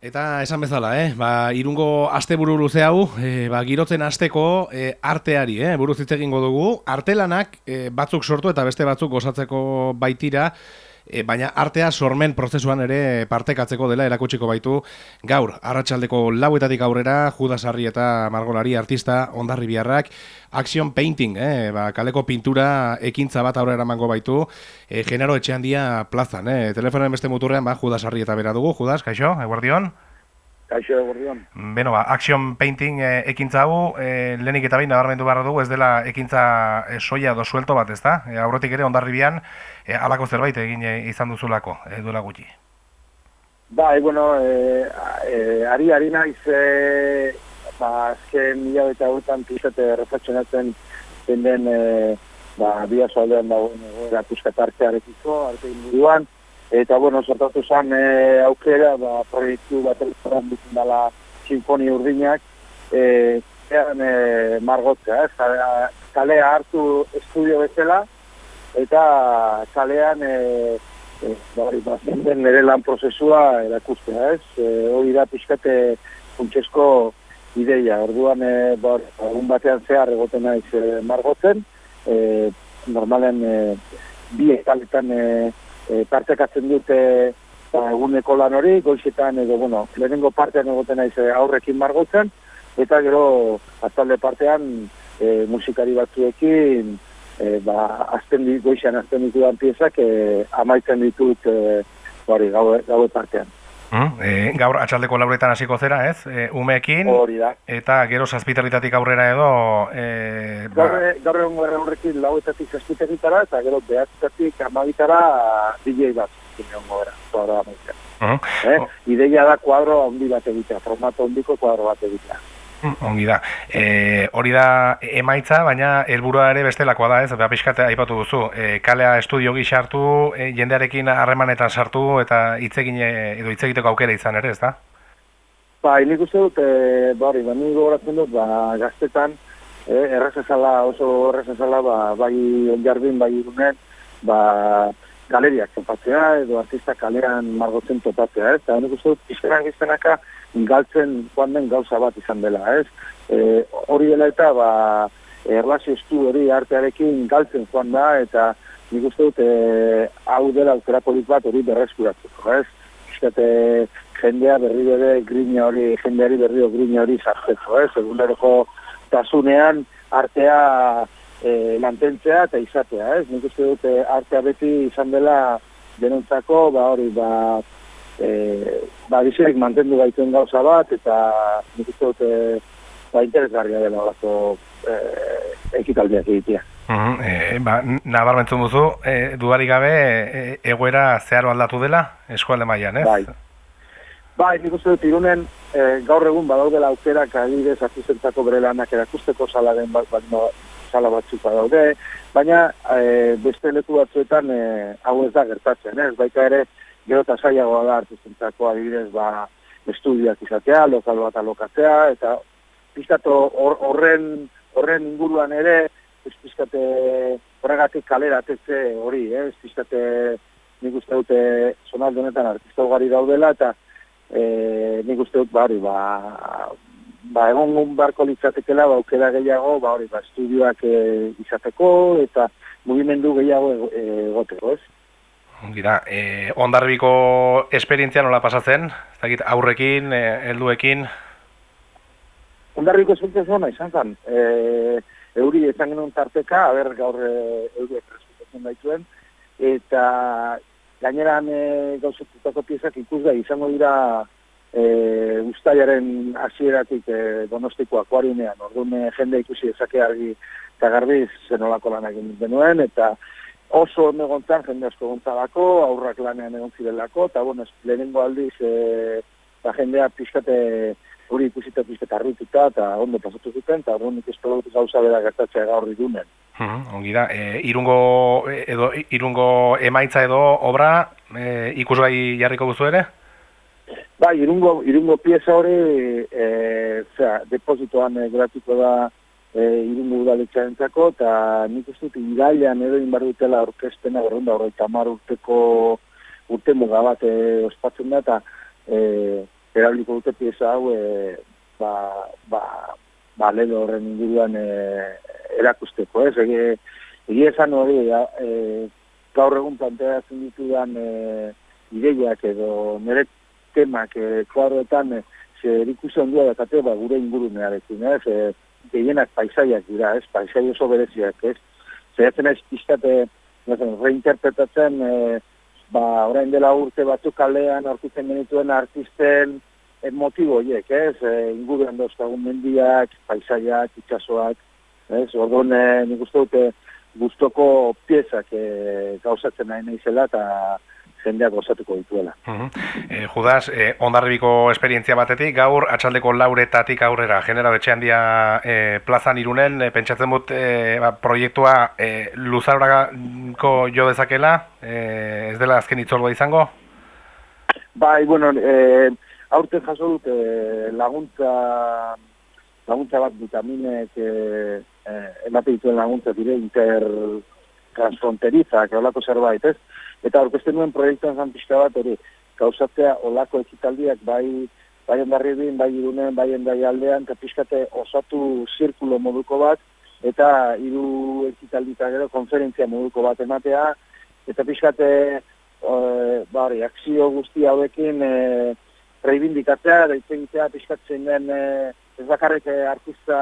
Eta esan bezala, eh? ba, irungo asteburu luze hau, e, ba, girotzen asteko e, arteari, eh? buruz hitz egingo dugu. Artelanak e, batzuk sortu eta beste batzuk gozatzeko baitira, e, baina artea sormen prozesuan ere partekatzeko dela erakutsiko baitu. Gaur, arratsaldeko lauetatik aurrera, Judas Arri eta Margolari artista ondarri biharrak, Action Painting, eh, ba, kaleko pintura ekintza bat aurrera emango baitu, e, genero etxean dia plazan, eh, telefonen beste muturrean, ba, Judas Arri eta bera dugu, Judas, kaixo, eguardion? Kaixo egurrion. Beno, ba, action painting e, ekintza hau, e, lehenik eta bain nabarmendu barra dugu, ez dela ekintza e, soia do suelto bat, ez da? E, aurretik ere, ondarribian, e, alako zerbait egin e, izan duzulako, e, duela gutxi. Ba, e, bueno, e, e, ari, ari naiz, e, ba, azken mila eta horretan pizate reflexionatzen den den, e, ba, biazo aldean dagoen, erakuskat artearekiko, arte inguruan, Eta, bueno, sortatu zen e, aukera, ba, proiektu bat bitzen dela sinfoni urdinak, e, ean e, margotzea, ez, kalea hartu estudio bezala, eta kalean e, e, bari, ba, den nire lan prozesua erakustea, ez, e, hori da pixkate funtsezko ideia, orduan, e, bar, egun batean zehar egoten naiz e, margotzen, e, normalen e, bi ekaletan e, e, partekatzen dute ba, eguneko lan hori, goizetan edo, bueno, lehenengo partean egoten naiz e, aurrekin margotzen, eta gero azalde partean e, musikari batzuekin e, ba, azten dit, goizean azten ditudan piezak e, amaitzen ditut e, bari, gaue, gaue partean. Mm, e, gaur atxaldeko lauretan hasiko zera, ez? E, umeekin. Hori da. Eta gero zazpitarritatik aurrera edo... E, ba... Gaur egun gara horrekin lauetatik zazpitaritara, eta gero behatzitatik amabitara DJ bat. Zineon gora, kuadro mm. eh? oh. Ideia da kuadro handi bat egitea, formato handiko kuadro bat egitea. Ongi da. E, hori da emaitza, baina helburua ere bestelakoa da, ez? Ba, pixkate aipatu duzu. E, kalea estudio gixartu, e, jendearekin harremanetan sartu eta hitzegin edo hitzegiteko aukera izan ere, ez da? Ba, nik uste dut, e, ba, hori, ba, nik gogoratzen dut, ba, gaztetan, e, errezazala, oso errezazala, ba, bai onjarbin, bai irunen, ba, galeriak topatzea, edo artista kalean margotzen topatzea, ez? Eta nik uste dut, izkeran giztenaka, galtzen joan den gauza bat izan dela, ez? E, hori dela eta, ba, erlazio estu hori artearekin galtzen joan da, eta nik uste dut, e, hau dela aukerapolik bat hori berreskuratzeko, ez? Izkate, jendea berri bere grina hori, jendeari berri grina hori zartzeko, ez? Eguneroko tasunean artea e, mantentzea eta izatea, ez? Nik uste dut, e, artea beti izan dela denontzako, ba hori, ba, e, ba, bizirik mantendu gaituen gauza bat, eta nik uste dute ba, interesgarria dela horako e, ekitaldiak egitea. Uh -huh. e, ba, nabar mentzun duzu, e, dudarik gabe e, egoera zeharo aldatu dela eskualde mailan, ez? Bai. Bai, nik uste dut irunen e, gaur egun badaudela aukerak adibidez artizentzako bere lanak erakusteko salaren bat, bat no, sala batzuk badaude, baina e, beste leku batzuetan e, hau ez da gertatzen, ez? Baita ere, gero eta zailagoa da artistentzako adibidez ba, estudioak izatea, lokal bat alokatzea, eta pizkatu horren horren inguruan ere, ez pizkate horregatik kalera atetze hori, eh? ez pizkate nik uste dute zonalde honetan artista ugari daudela, eta e, nik uste dut bari, ba, ba egon barko litzatekela, ba, aukera gehiago, ba hori, ba, estudioak e, izateko, eta mugimendu gehiago egoteko, ez? Gira, e, ondarbiko esperientzia nola pasatzen? Zagit, aurrekin, e, helduekin? Ondarbiko esperientzia zona izan zen. E, euri ezan genuen tarteka, haber gaur e, euri espresutatzen daituen, eta gaineran e, gauzetutako piezak ikus da, izango dira e, ustaiaren hasieratik e, donostiko akuariunean, orduan e, jende ikusi ezake argi eta garbiz zenolako lan egin denuen, eta oso egontzan, jende asko egontzalako, aurrak lanean egon zirelako, eta bueno, lehenengo aldiz, e, eta jendea pixkate hori ikusita pixkate arrituta, eta ondo pasatu zuten, eta hori nik dut gauza bera gertatzea gaur irunen. Hmm, ongi da, e, irungo, edo, irungo emaitza edo obra e, ikusgai jarriko duzu ere? Ba, irungo, irungo pieza hori, e, zera, depositoan e, gratuko da, e, irungu udaletxaren eta nik ez dut irailean edo inbar dutela orkestena horren urteko urte mugabat e, ospatzen da, eta e, erabiliko dute pieza hau e, ba, ba, ba ledo horren inguruan e, erakusteko, ez? Egi, egi esan hori, e, gaur egun planteatzen ditudan e, ideiak edo nire temak e, klaroetan e, zer ikusen dua dakate ba, gure ingurunearekin, ez? E, gehienak paisaiak dira, ez? Paisai oso bereziak, ez? Zeratzen ez pizkate, reinterpretatzen, e, ba, orain dela urte batzuk kalean aurkitzen genituen artisten e, motibo horiek, ez? E, inguruan dauzkagun mendiak, paisaiak, itxasoak, ez? Orduan, e, nik uste dute, gustoko piezak e, gauzatzen nahi nahi zela eta jendeak gozatuko dituela. Uh -huh. e, Judas, e, ondarribiko esperientzia batetik, gaur atxaldeko lauretatik aurrera, genera betxe handia e, plazan irunen, e, pentsatzen dut e, ba, proiektua e, luzarorako jo dezakela, e, ez dela azken itzolgo izango? Bai, bueno, e, aurten jaso dut e, laguntza laguntza bat vitaminek eh, eh, emate dituen laguntza dire inter transfronterizak, olako zerbait, ez? Eta orkesten nuen proiektuan zan pixka bat, hori, gauzatzea olako ekitaldiak bai bai ondarri bin, bai irunen, bai endai aldean, eta pixkate osatu zirkulo moduko bat, eta hiru ekitaldita gero konferentzia moduko bat ematea, eta pixkate, e, bari, akzio guzti hauekin e, reibindikatzea, da itzegitea pixkatzen den e, ez bakarrik eh, artista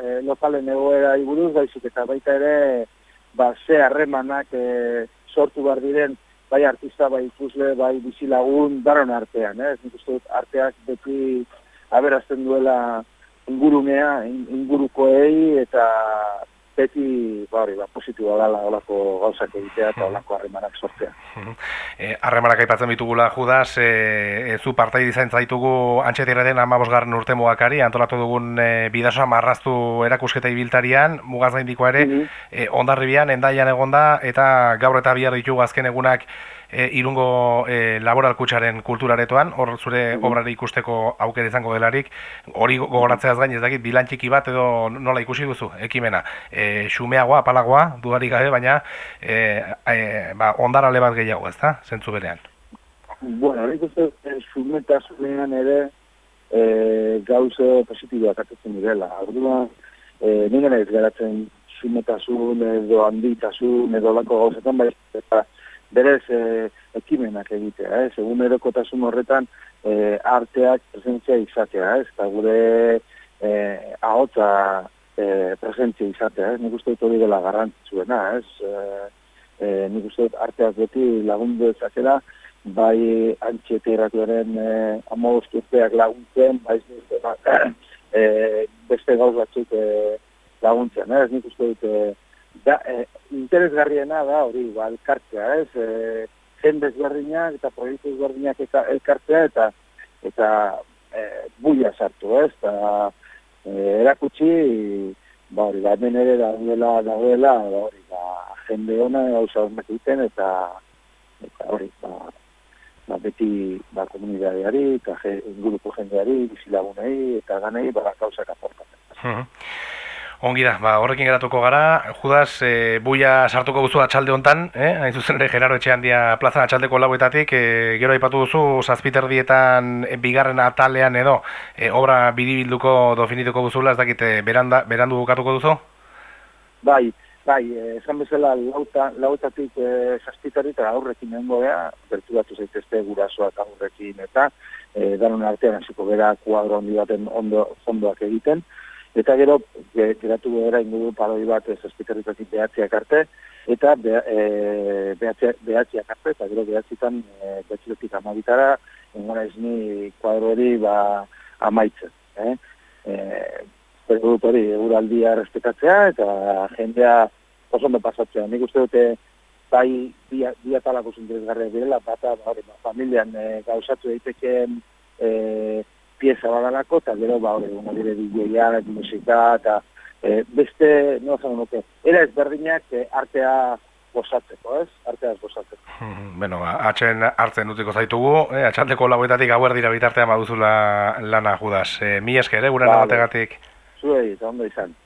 eh, lokalen egoera iburuz, baizik eta baita ere, ba, ze harremanak eh, sortu bar diren, bai artista, bai ikusle, bai bizilagun, daron artean, eh? ez uste dut arteak beti aberazten duela ingurunea, ingurukoei, eta beti ba hori ba positiboa dela holako gauzak egitea eta holako harremanak sortzea. Eh harremanak aipatzen ditugula Judas, eh e, zu partai dizain zaitugu Antxetirreten 15. urte antolatu dugun e, bidasoa marraztu erakusketa ibiltarian, mugaz gaindikoa ere, mm -hmm. e, Hondarribian endaian egonda eta gaur eta bihar ditugu azken egunak e, irungo e, laboral kutsaren kulturaretoan, hor zure mm obrari ikusteko aukera izango delarik, hori gogoratzeaz gain ez dakit bilantxiki bat edo nola ikusi duzu, ekimena. E, xumeagoa, apalagoa, dudarik gabe, baina e, e, ba, ondarale bat gehiago, ez da, zentzu berean. Bueno, hori ikuste, xumetasunean ere e, gauze positiboak atetzen direla. Orduan, e, nire ez geratzen xumetasun edo handitasun edo lako gauzetan, bai, eta berez e, ekimenak egitea, ez? Egun erokotasun horretan e, arteak presentzia izatea, ez? Eta gure e, ahotza e, presentzia izatea, ez? Nik uste dut hori dela garrantzitsuena, ez? E, e, nik uste dut arteak beti lagundu ezakera, bai antxete iratuaren e, amogosturteak laguntzen, bai e, beste gauz batzuk e, laguntzen, ez? Nik uste dut e, da, e, interesgarriena da hori ba, elkartzea, ez? E, jende ezberdinak eta proiektu ezberdinak elkartzea eta eta e, buia sartu, ez? Eta e, erakutsi, ba hori, ba, hemen ere da duela, da duela, ba, hori, ba, jende ona gauza hormek egiten eta eta hori, ba, ba, beti ba, komunidadeari eta je, inguruko jendeari, bizilagunei eta ganei, ba, gauzak aportatzen. Ongi da, ba, horrekin geratuko gara, Judas, e, buia sartuko guzu atxalde hontan, eh? hain zuzen ere Geraro Etxeandia plazan atxaldeko lauetatik, e, gero aipatu duzu, zazpiterdietan e, bigarren atalean edo, e, obra bidibilduko definituko guzula, ez dakite, beranda, berandu bukatuko duzu? Bai, bai, esan bezala lauta, lautatik e, zazpiterri eta aurrekin nengo ea, bertu batu zaitezte gurasoak aurrekin eta e, danon artean hasiko bera kuadro baten ondo, fondoak egiten, Eta gero, geratu gara ingudu paroi bat ez ospitarritatik behatziak arte, eta be, e, behatziak arte, eta gero behatzitan e, behatziletik amabitara, ingona izni kuadro hori ba, amaitzen. Eh? E, hori, euraldia respetatzea, eta jendea oso ondo pasatzea. Nik uste dute, bai, dia, dia talako zinteresgarriak direla, bata, ba, hori, ba, familian e, gauzatu daiteken, e, pieza badalako, eta gero, ba, hori, dire DJa, musika, eta e, beste, no zan nuke, era ezberdinak e, artea gozatzeko, ez? Artea ez gozatzeko. Hmm, bueno, ba, atxen hartzen dutiko zaitugu, eh? atxaldeko laguetatik gauer dira bitartea baduzula lana judas. E, mi esker, eh, vale. bategatik. Zuei, eta ondo izan.